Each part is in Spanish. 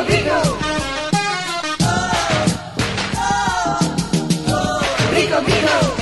Oh, oh, oh, rico, rico.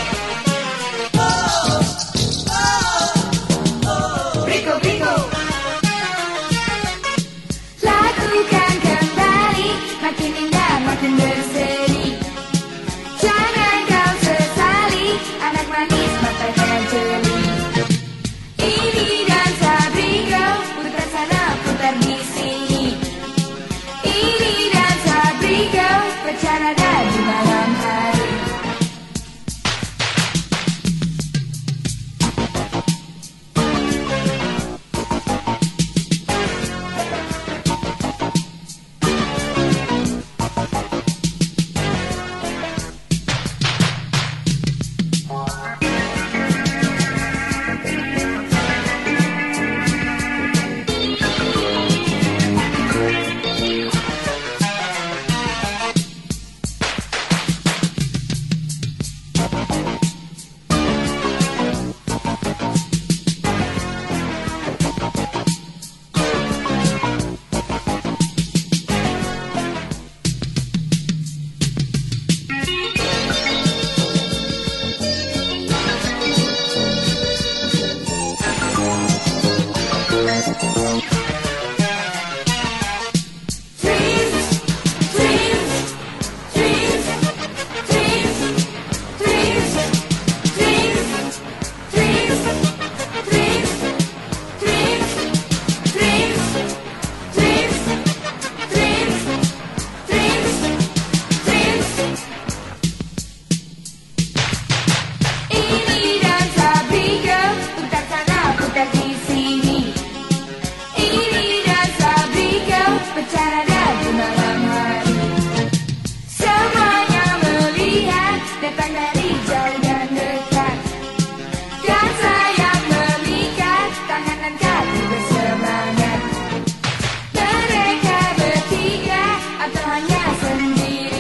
from the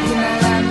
life.